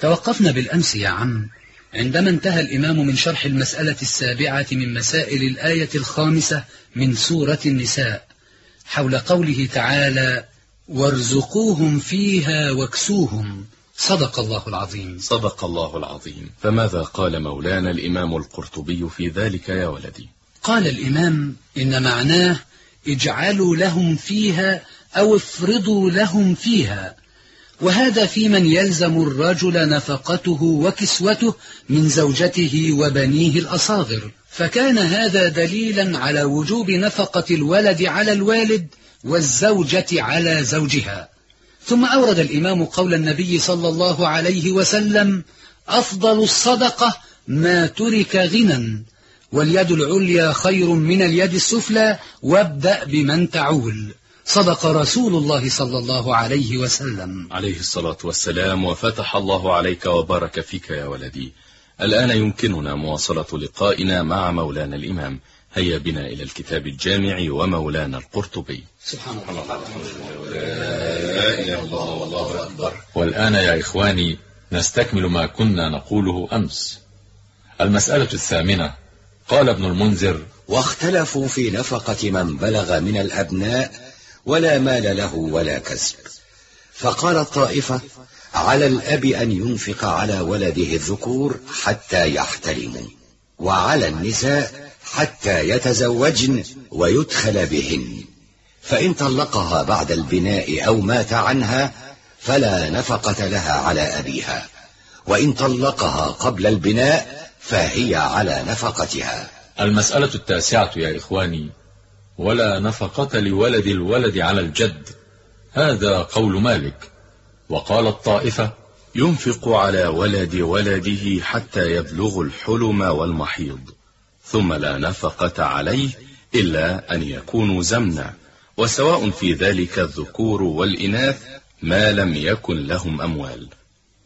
توقفنا بالأمس يا عم. عندما انتهى الإمام من شرح المسألة السابعة من مسائل الآية الخامسة من سورة النساء حول قوله تعالى وارزقوهم فيها واكسوهم صدق الله العظيم. صدق الله العظيم. فماذا قال مولانا الإمام القرطبي في ذلك يا ولدي؟ قال الإمام إن معناه اجعلوا لهم فيها أو افرضوا لهم فيها وهذا في من يلزم الرجل نفقته وكسوته من زوجته وبنيه الأصاغر. فكان هذا دليلا على وجوب نفقة الولد على الوالد والزوجة على زوجها. ثم أورد الإمام قول النبي صلى الله عليه وسلم أفضل الصدقة ما ترك غنى واليد العليا خير من اليد السفلى وابدأ بمن تعول. صدق رسول الله صلى الله عليه وسلم. عليه الصلاة والسلام وفتح الله عليك وبارك فيك يا ولدي. الآن يمكننا مواصلة لقائنا مع مولانا الإمام. هيا بنا إلى الكتاب الجامع ومولانا القرطبي. سبحان الله لا إله إلا الله والله أكبر والآن يا إخواني نستكمل ما كنا نقوله أمس. المسألة الثامنة قال ابن المنذر واختلفوا في نفقة من بلغ من الأبناء ولا مال له ولا كسب. فقال الطائفة على الأب أن ينفق على ولده الذكور حتى يحترموا وعلى النساء حتى يتزوجن ويدخل بهن. فإن طلقها بعد البناء أو مات عنها فلا نفقة لها على أبيها. وإن طلقها قبل البناء فهي على نفقتها. المسألة التاسعة يا إخواني ولا نفقة لولد الولد على الجد. هذا قول مالك. وقال الطائفة ينفق على ولد ولده حتى يبلغ الحلم والمحيض ثم لا نفقة عليه إلا أن يكونوا زمنا. وسواء في ذلك الذكور والإناث ما لم يكن لهم أموال.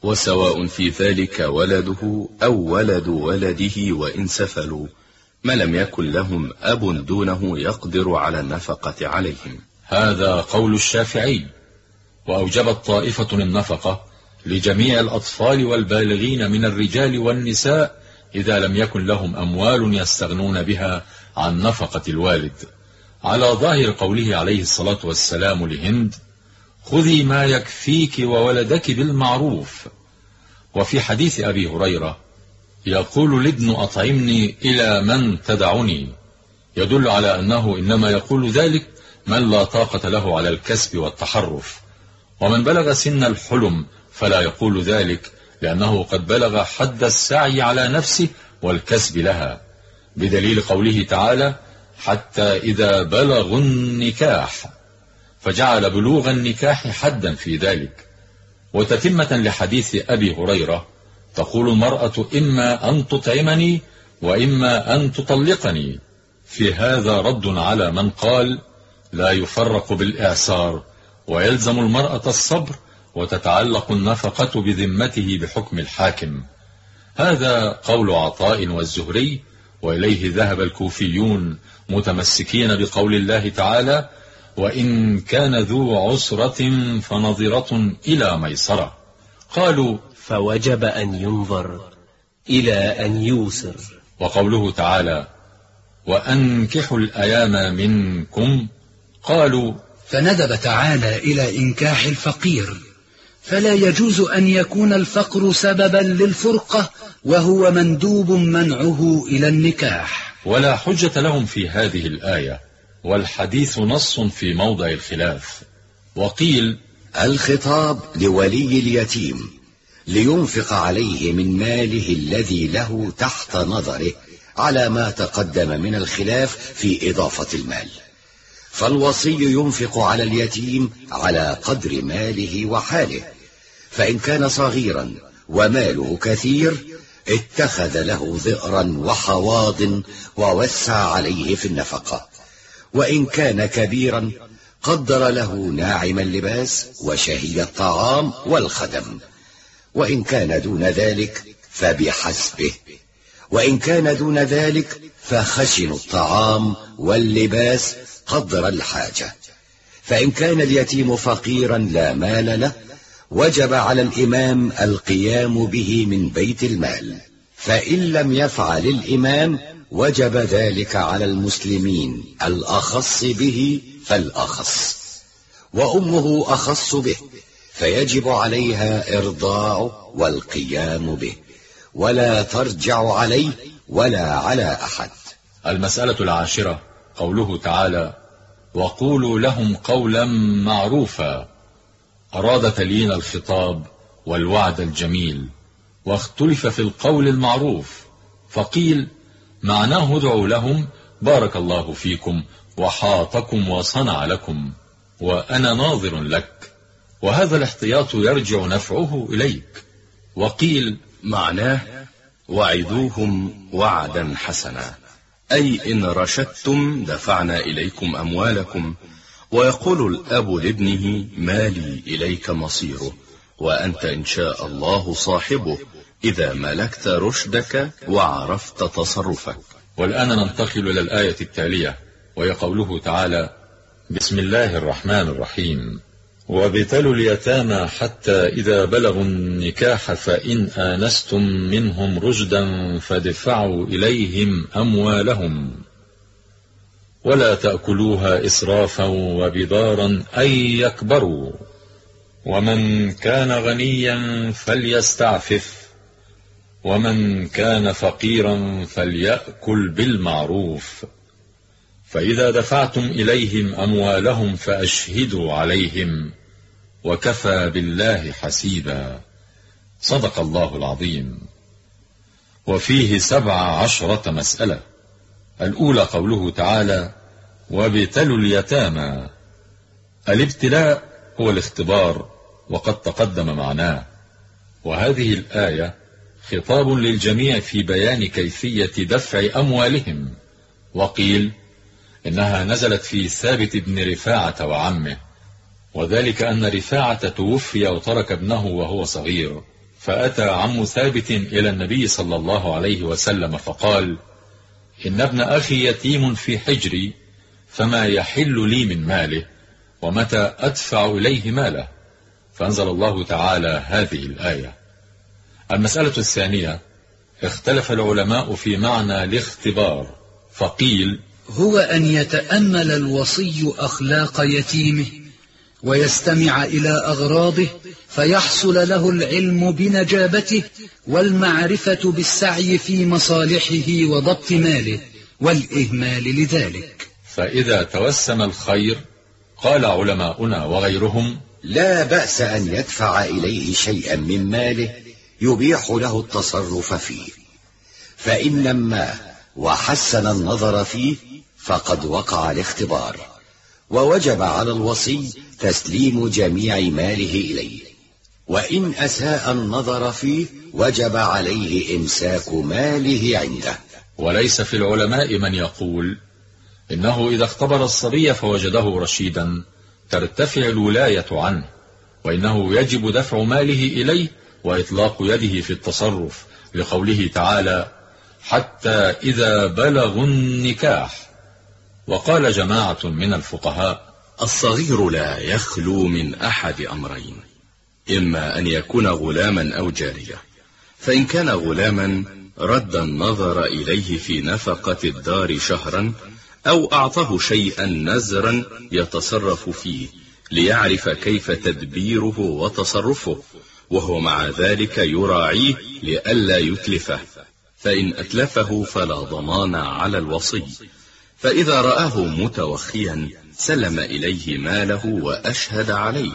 وسواء في ذلك ولده أو ولد ولده وإن سفلوا ما لم يكن لهم أب دونه يقدر على النفقة عليهم. هذا قول الشافعي. وأوجبت طائفة النفقة لجميع الأطفال والبالغين من الرجال والنساء إذا لم يكن لهم أموال يستغنون بها عن نفقة الوالد. على ظاهر قوله عليه الصلاة والسلام لهند خذي ما يكفيك وولدك بالمعروف. وفي حديث أبي هريرة يقول الابن أطعمني إلى من تدعني يدل على أنه إنما يقول ذلك من لا طاقة له على الكسب والتحرف. ومن بلغ سن الحلم فلا يقول ذلك لأنه قد بلغ حد السعي على نفسه والكسب لها. بدليل قوله تعالى حتى إذا بلغوا النكاح فجعل بلوغ النكاح حدا في ذلك. وتتمة لحديث أبي هريرة تقول المرأة إما أن تطعمني وإما أن تطلقني. في هذا رد على من قال لا يفرق بالإعسار ويلزم المرأة الصبر وتتعلق النفقة بذمته بحكم الحاكم. هذا قول عطاء والزهري وإليه ذهب الكوفيون متمسكين بقول الله تعالى وإن كان ذو عسرة فنظرة إلى ميسرة قالوا فوجب أن ينظر إلى أن يوسر. وقوله تعالى وأنكحوا الأيام منكم. قالوا فندب تعالى إلى إنكاح الفقير. فلا يجوز أن يكون الفقر سببا للفرقة وهو مندوب منعه إلى النكاح. ولا حجة لهم في هذه الآية والحديث نص في موضع الخلاف. وقيل الخطاب لولي اليتيم. لينفق عليه من ماله الذي له تحت نظره على ما تقدم من الخلاف في إضافة المال. فالوصي ينفق على اليتيم على قدر ماله وحاله. فإن كان صغيرا وماله كثير اتخذ له ذئرا وحواض ووسع عليه في النفقة. وإن كان كبيرا قدر له ناعم اللباس وشهي الطعام والخدم. وإن كان دون ذلك فبحسبه. وإن كان دون ذلك فخشن الطعام واللباس قدر الحاجة. فإن كان اليتيم فقيرا لا مال له وجب على الإمام القيام به من بيت المال. فإن لم يفعل الإمام وجب ذلك على المسلمين الأخص به فالأخص. وأمه أخص به. فيجب عليها إرضاع والقيام به ولا ترجع عليه ولا على أحد. المسألة العاشرة قوله تعالى وقولوا لهم قولا معروفا. أراد تليين الخطاب والوعد الجميل واختلف في القول المعروف فقيل معناه ادعوا لهم بارك الله فيكم وحاطكم وصنع لكم وأنا ناظر لك. وهذا الاحتياط يرجع نفعه إليك. وقيل معناه وعدوهم وعدا حسنا. أي إن رشدتم دفعنا إليكم أموالكم. ويقول الأب لابنه مالي إليك مصيره وأنت إن شاء الله صاحبه إذا ملكت رشدك وعرفت تصرفك. والآن ننتقل إلى الآية التالية وهي قوله تعالى بسم الله الرحمن الرحيم. وابتلوا اليتامى حتى إذا بلغوا النكاح فإن آنستم منهم رشدا فادفعوا إليهم أموالهم. ولا تأكلوها إسرافا وبدارا أن يكبروا. ومن كان غنيا فليستعفف. ومن كان فقيرا فليأكل بالمعروف. فإذا دفعتم إليهم أموالهم فأشهدوا عليهم. وكفى بالله حسيبا. صدق الله العظيم. وفيه سبع عشرة مسألة. الأولى قوله تعالى وابتلوا اليتامى. الابتلاء هو الاختبار وقد تقدم معناه. وهذه الآية خطاب للجميع في بيان كيفية دفع أموالهم. وقيل إنها نزلت في ثابت بن رفاعة وعمه. وذلك أن رفاعة توفي وترك ابنه وهو صغير. فأتى عم ثابت إلى النبي صلى الله عليه وسلم فقال إن ابن أخي يتيم في حجري فما يحل لي من ماله؟ ومتى أدفع إليه ماله؟ فأنزل الله تعالى هذه الآية. المسألة الثانية اختلف العلماء في معنى الاختبار. فقيل هو أن يتأمل الوصي أخلاق يتيمه. ويستمع إلى أغراضه فيحصل له العلم بنجابته والمعرفة بالسعي في مصالحه وضبط ماله والإهمال لذلك. فإذا توسم الخير قال علماؤنا وغيرهم لا بأس أن يدفع إليه شيئا من ماله يبيح له التصرف فيه. فإن نماه وحسن النظر فيه فقد وقع الاختبار. ووجب على الوصي تسليم جميع ماله إليه. وإن أساء النظر فيه وجب عليه إمساك ماله عنده. وليس في العلماء من يقول إنه إذا اختبر الصبي فوجده رشيدا ترتفع الولاية عنه وإنه يجب دفع ماله إليه وإطلاق يده في التصرف لقوله تعالى حتى إذا بلغوا النكاح وقال جماعة من الفقهاء الصغير لا يخلو من أحد أمرين إما أن يكون غلاما أو جارية فإن كان غلاما رد النظر إليه في نفقة الدار شهرا أو أعطاه شيئا نزرا يتصرف فيه ليعرف كيف تدبيره وتصرفه وهو مع ذلك يراعيه لئلا يتلفه فإن أتلفه فلا ضمان على الوصي. فإذا رآه متوخيا سلم إليه ماله وأشهد عليه.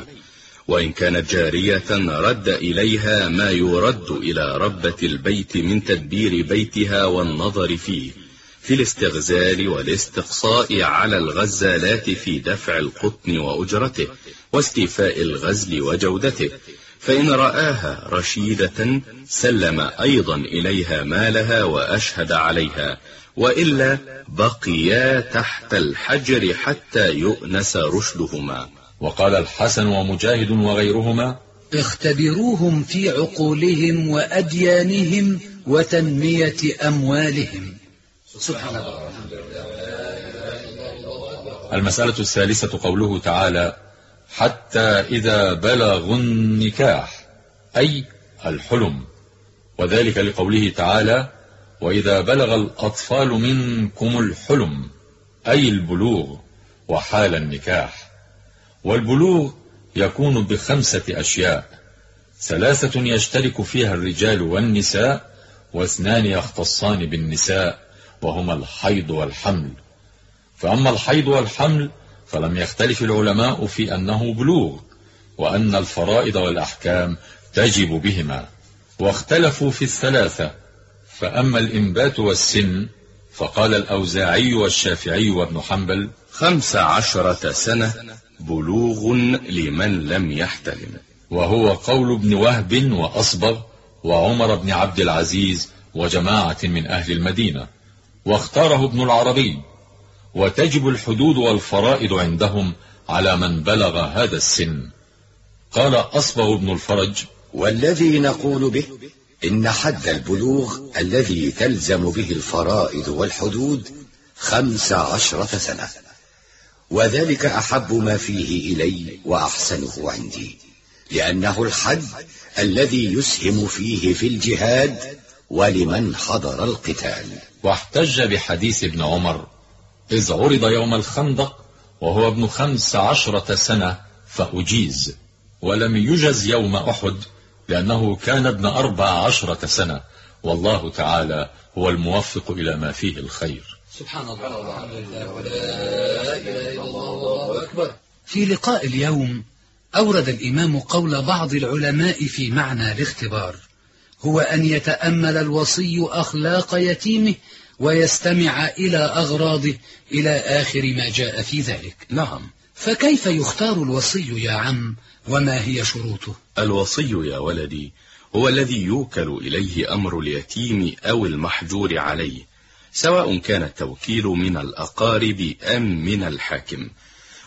وإن كانت جارية رد إليها ما يرد إلى ربة البيت من تدبير بيتها والنظر فيه في الاستغزال والاستقصاء على الغزالات في دفع القطن وأجرته واستيفاء الغزل وجودته. فإن رآها رشيدة سلم أيضا إليها مالها وأشهد عليها وإلا بقيا تحت الحجر حتى يؤنس رشدهما. وقال الحسن ومجاهد وغيرهما اختبروهم في عقولهم وأديانهم وتنمية أموالهم. سبحان الله المسألة الثالثة قوله تعالى حتى إذا بلغوا النكاح أي الحلم. وذلك لقوله تعالى وإذا بلغ الأطفال منكم الحلم أي البلوغ وحال النكاح. والبلوغ يكون بخمسة أشياء ثلاثة يشترك فيها الرجال والنساء واثنان يختصان بالنساء وهما الحيض والحمل. فأما الحيض والحمل فلم يختلف العلماء في أنه بلوغ وأن الفرائض والأحكام تجب بهما واختلفوا في الثلاثة. فأما الإنبات والسن فقال الأوزاعي والشافعي وابن حنبل خمس عشرة سنة بلوغ لمن لم يحتلم. وهو قول ابن وهب وأصبغ وعمر بن عبد العزيز وجماعة من أهل المدينة واختاره ابن العربي. وتجب الحدود والفرائض عندهم على من بلغ هذا السن. قال أصبغ ابن الفرج والذي نقول به إن حد البلوغ الذي تلزم به الفرائض والحدود خمس عشرة سنة وذلك أحب ما فيه إلي وأحسنه عندي لأنه الحد الذي يسهم فيه في الجهاد ولمن حضر القتال. واحتج بحديث ابن عمر إذ عرض يوم الخندق وهو ابن خمس عشرة سنة فأجيز. ولم يجز يوم أحد لأنه كان ابن أربع عشرة سنة. والله تعالى هو الموفق إلى ما فيه الخير. سبحان الله والحمد لله ولا إله إلا الله والله أكبر. في لقاء اليوم أورد الإمام قول بعض العلماء في معنى الاختبار. هو أن يتأمل الوصي أخلاق يتيمه ويستمع إلى أغراضه إلى آخر ما جاء في ذلك. نعم. فكيف يختار الوصي يا عم؟ وما هي شروطه؟ الوصي يا ولدي هو الذي يوكل إليه أمر اليتيم أو المحجور عليه سواء كان التوكيل من الأقارب أم من الحاكم.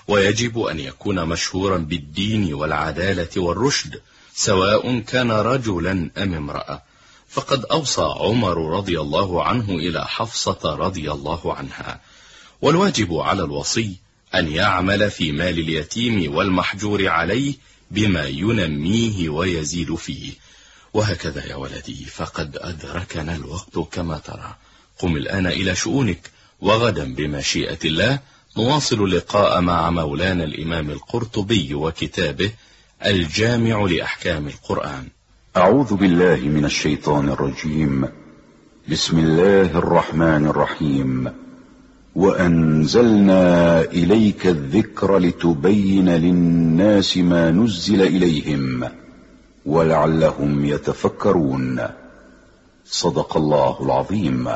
ويجب أن يكون مشهورا بالدين والعدالة والرشد سواء كان رجلا أم امرأة. فقد أوصى عمر رضي الله عنه إلى حفصة رضي الله عنها. والواجب على الوصي أن يعمل في مال اليتيم والمحجور عليه بما ينميه ويزيد فيه. وهكذا يا ولدي فقد أدركنا الوقت كما ترى. قم الآن إلى شؤونك وغدا بمشيئة الله نواصل اللقاء مع مولانا الإمام القرطبي وكتابه الجامع لأحكام القرآن. أعوذ بالله من الشيطان الرجيم. بسم الله الرحمن الرحيم. وأنزلنا إليك الذكر لتبين للناس ما نزل إليهم ولعلهم يتفكرون. صدق الله العظيم.